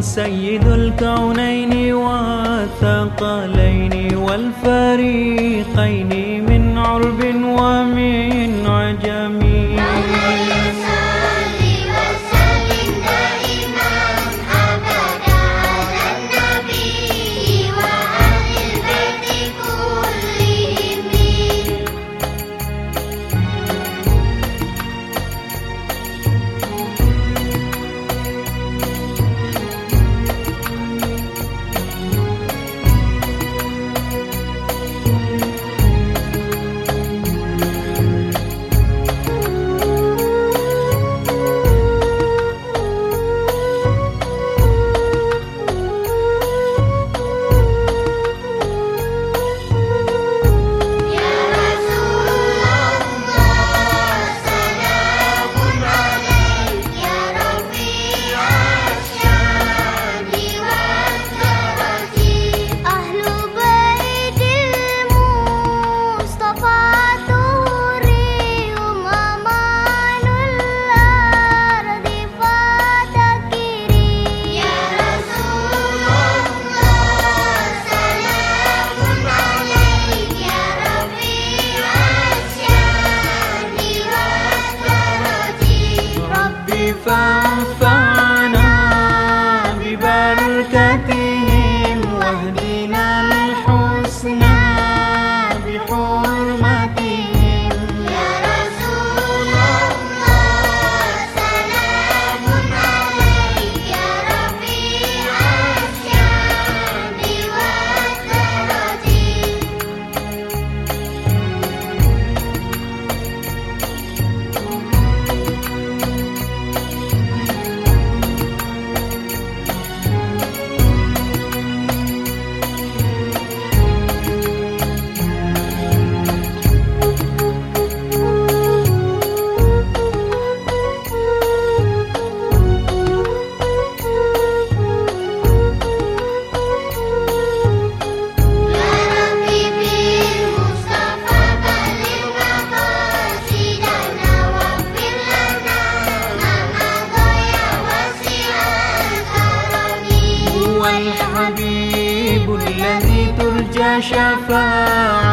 سيد الكونين والثقلين والفريقين من عرب ومن فانفعنا ببركتهم واهدنا الحسنى بحرمتهم. shall fly.